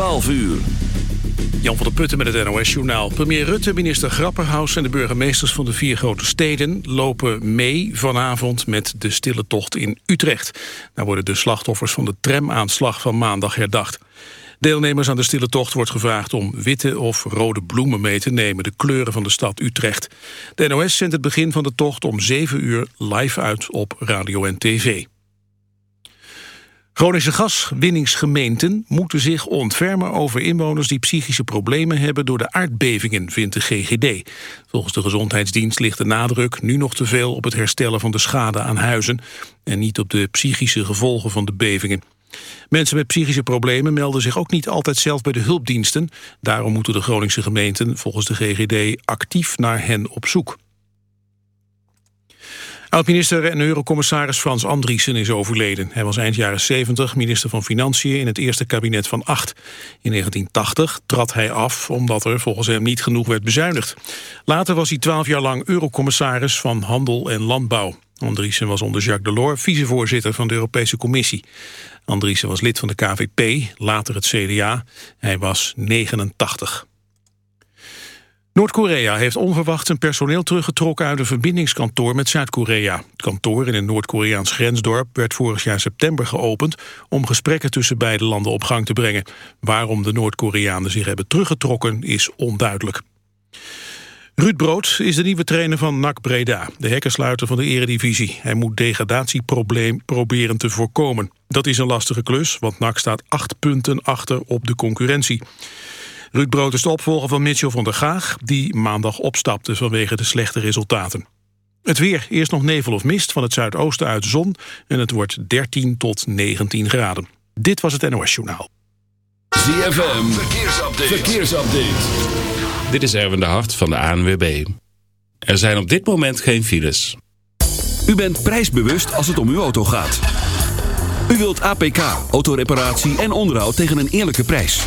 12 uur. Jan van der Putten met het NOS-journaal. Premier Rutte, minister Grapperhaus en de burgemeesters van de vier grote steden... lopen mee vanavond met de stille tocht in Utrecht. Daar worden de slachtoffers van de tramaanslag van maandag herdacht. Deelnemers aan de stille tocht wordt gevraagd om witte of rode bloemen mee te nemen, de kleuren van de stad Utrecht. De NOS zendt het begin van de tocht om 7 uur live uit op radio en tv. Groningse gaswinningsgemeenten moeten zich ontfermen over inwoners die psychische problemen hebben door de aardbevingen, vindt de GGD. Volgens de Gezondheidsdienst ligt de nadruk nu nog te veel op het herstellen van de schade aan huizen en niet op de psychische gevolgen van de bevingen. Mensen met psychische problemen melden zich ook niet altijd zelf bij de hulpdiensten. Daarom moeten de Groningse gemeenten volgens de GGD actief naar hen op zoek. Oud-minister en eurocommissaris Frans Andriessen is overleden. Hij was eind jaren 70 minister van Financiën in het eerste kabinet van acht. In 1980 trad hij af omdat er volgens hem niet genoeg werd bezuinigd. Later was hij twaalf jaar lang eurocommissaris van Handel en Landbouw. Andriessen was onder Jacques Delors vicevoorzitter van de Europese Commissie. Andriessen was lid van de KVP, later het CDA. Hij was 89. Noord-Korea heeft onverwacht zijn personeel teruggetrokken uit een verbindingskantoor met Zuid-Korea. Het kantoor in een Noord-Koreaans grensdorp werd vorig jaar september geopend om gesprekken tussen beide landen op gang te brengen. Waarom de Noord-Koreanen zich hebben teruggetrokken is onduidelijk. Ruud Brood is de nieuwe trainer van NAC Breda, de hekkensluiter van de eredivisie. Hij moet degradatieprobleem proberen te voorkomen. Dat is een lastige klus, want NAC staat acht punten achter op de concurrentie. Ruud Brood is de opvolger van Mitchell van der Gaag... die maandag opstapte vanwege de slechte resultaten. Het weer, eerst nog nevel of mist, van het zuidoosten uit zon... en het wordt 13 tot 19 graden. Dit was het NOS Journaal. ZFM, verkeersupdate. verkeersupdate. Dit is Erwin de Hart van de ANWB. Er zijn op dit moment geen files. U bent prijsbewust als het om uw auto gaat. U wilt APK, autoreparatie en onderhoud tegen een eerlijke prijs.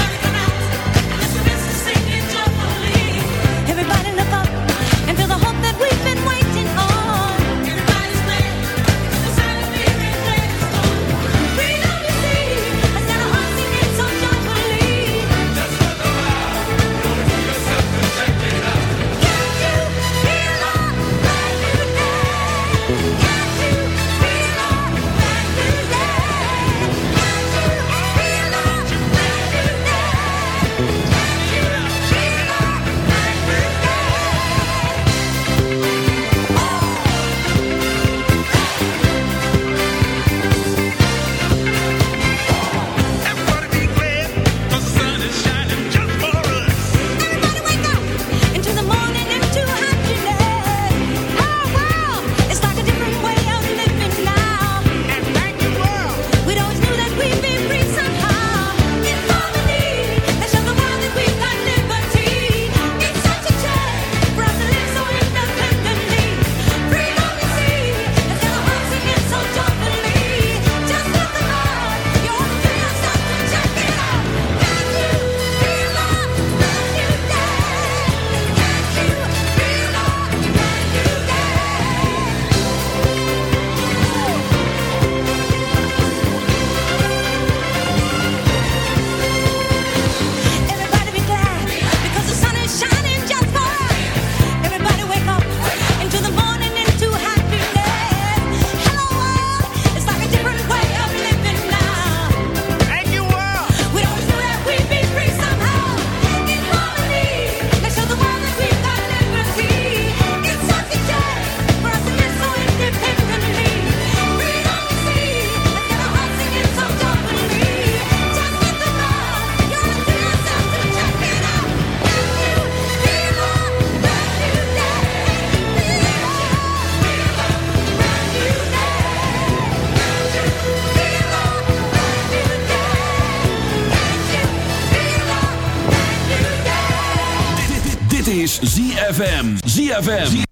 ZFM.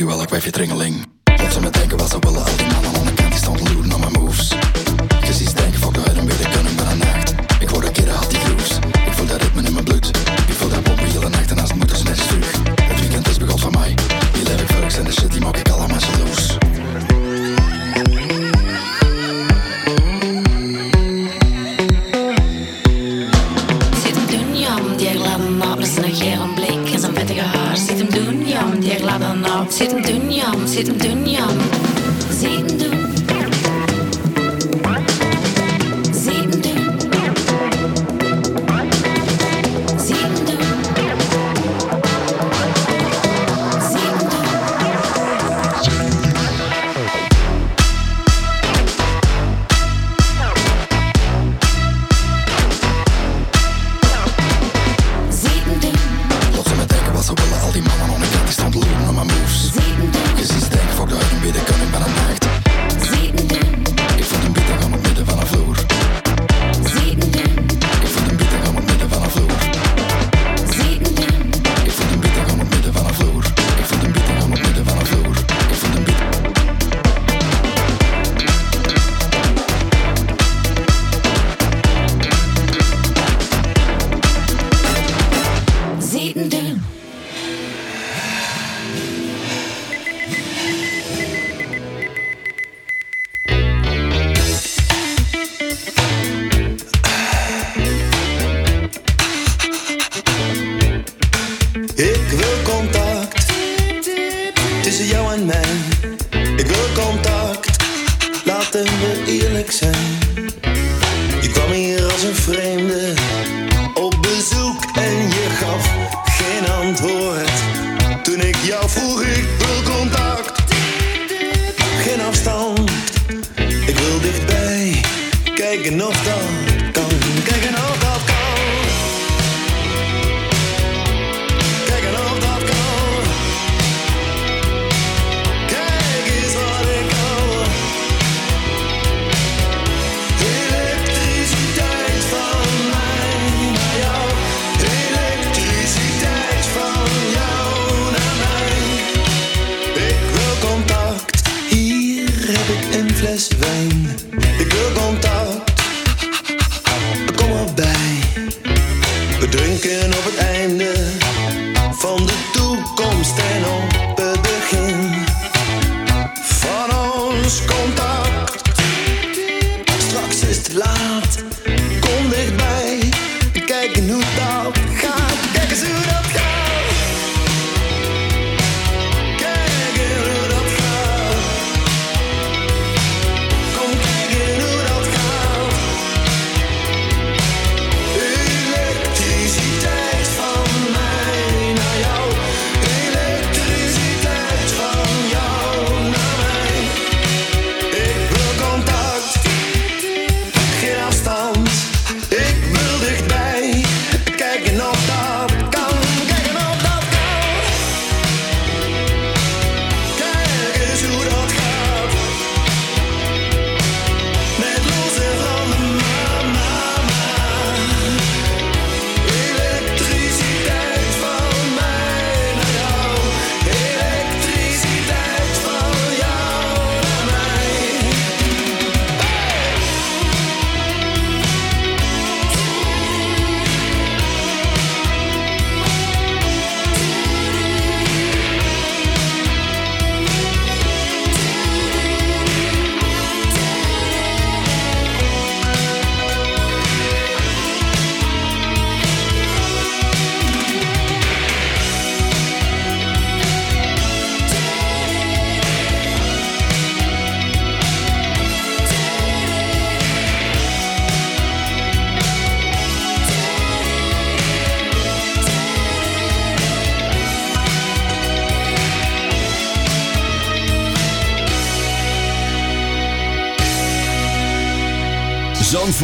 doe wel een kwijfje tringeling. down.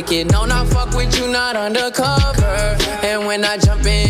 make it known I fuck with you, not undercover. And when I jump in,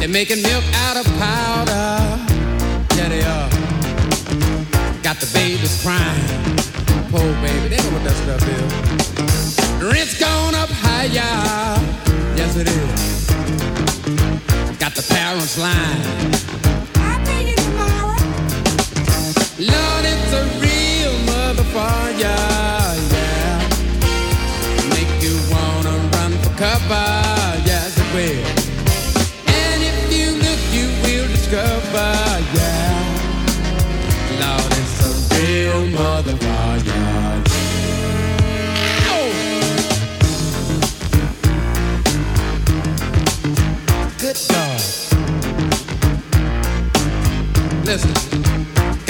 They're making milk out of powder. Yeah, they are. Got the babies crying. Poor baby, they know what that stuff is. Rent's gone up higher. Yes, it is. Got the parents lying. I'll pay you tomorrow. Lord, it's a real motherfucker.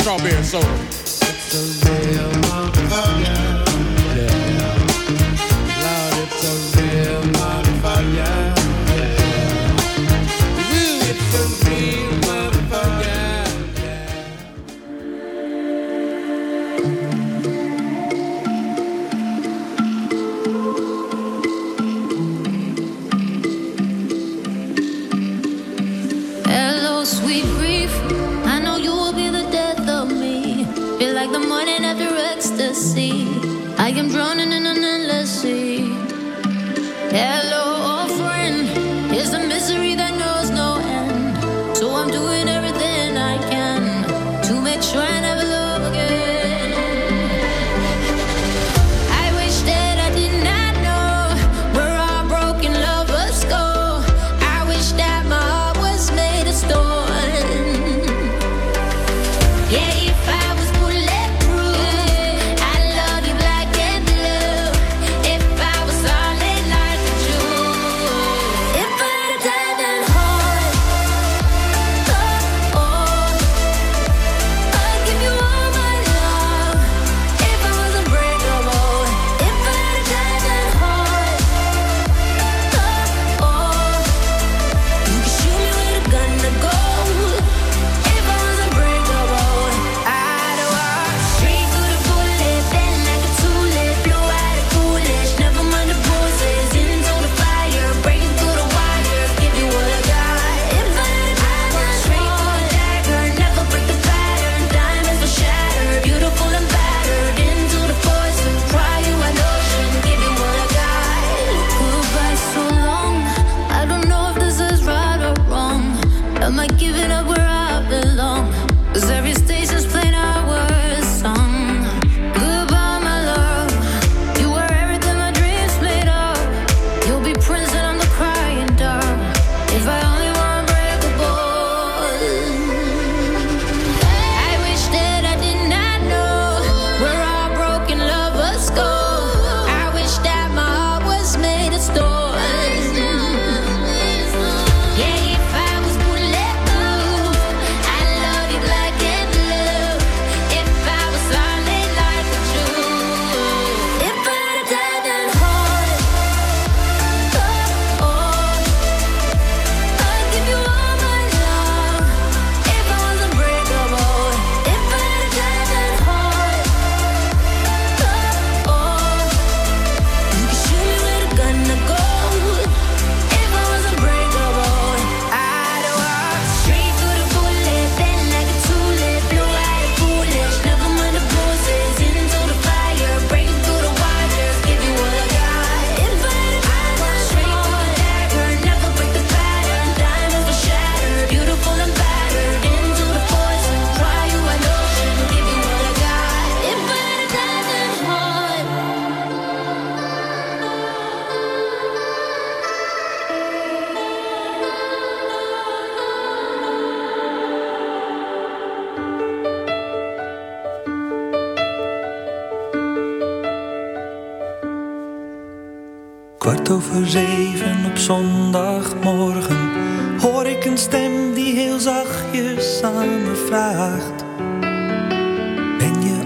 strawberry soda. It's a real mafia.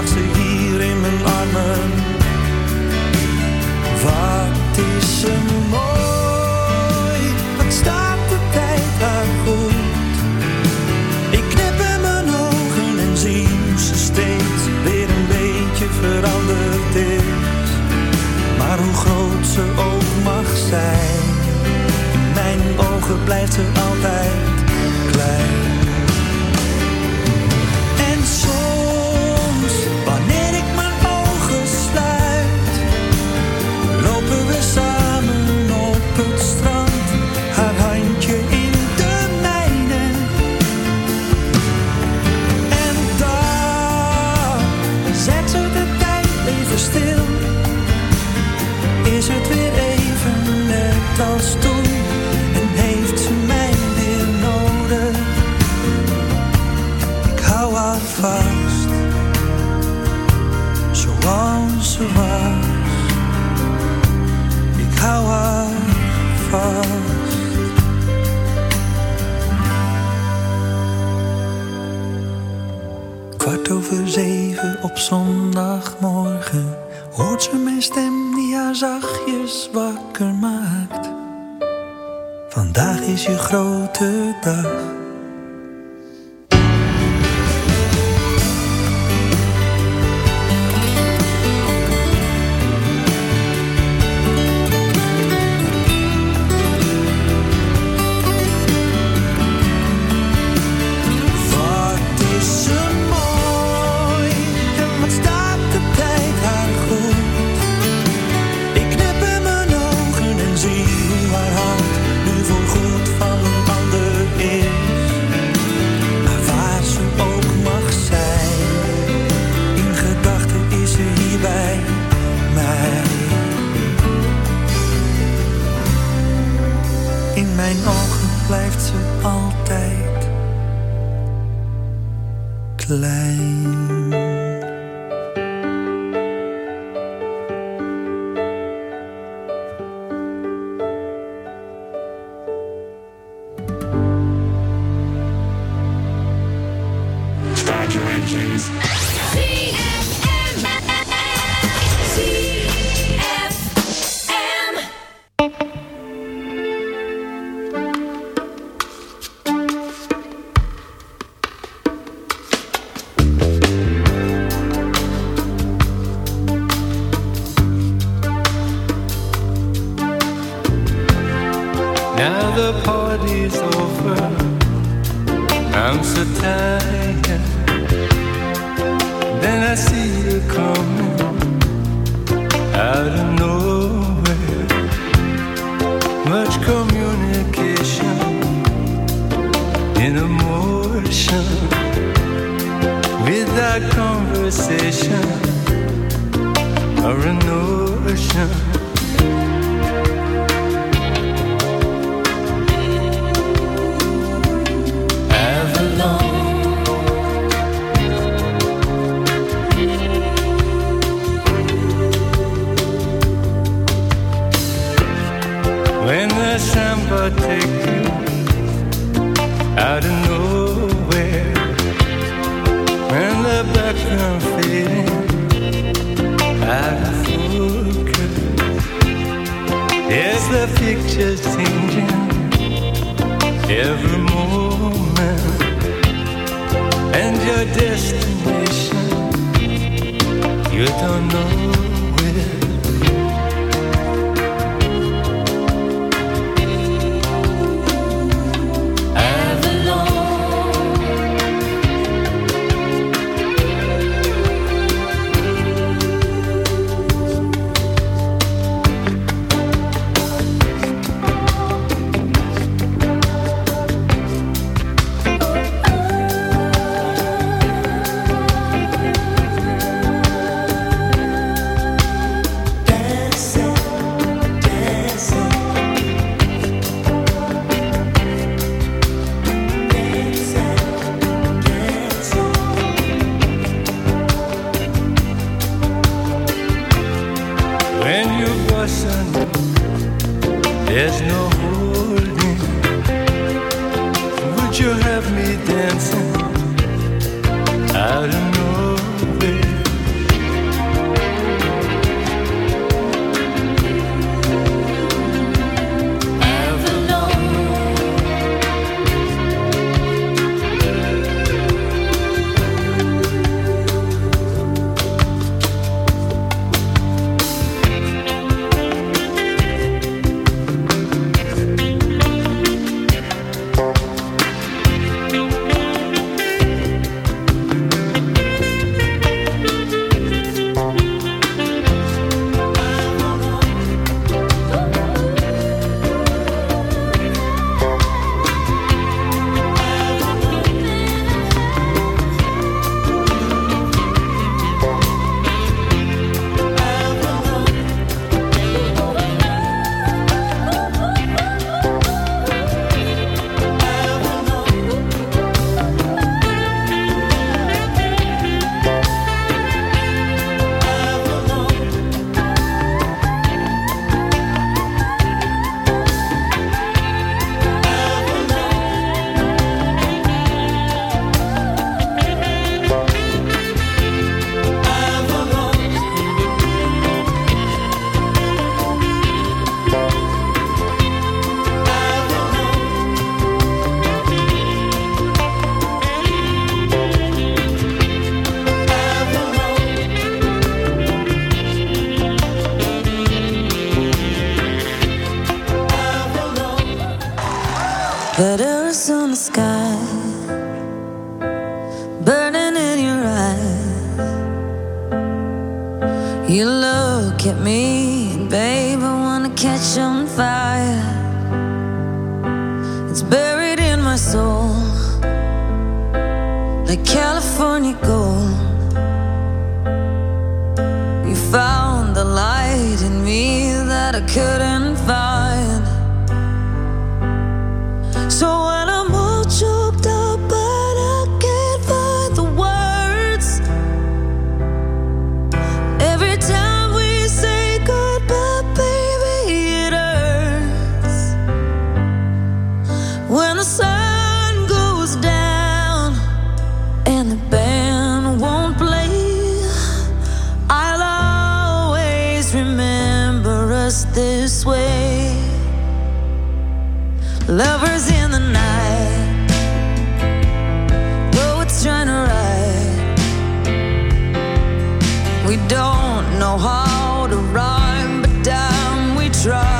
Lag ze hier in mijn armen. Wat In mijn ogen blijft ze altijd klein. don't know. don't know how to rhyme, but damn, we try.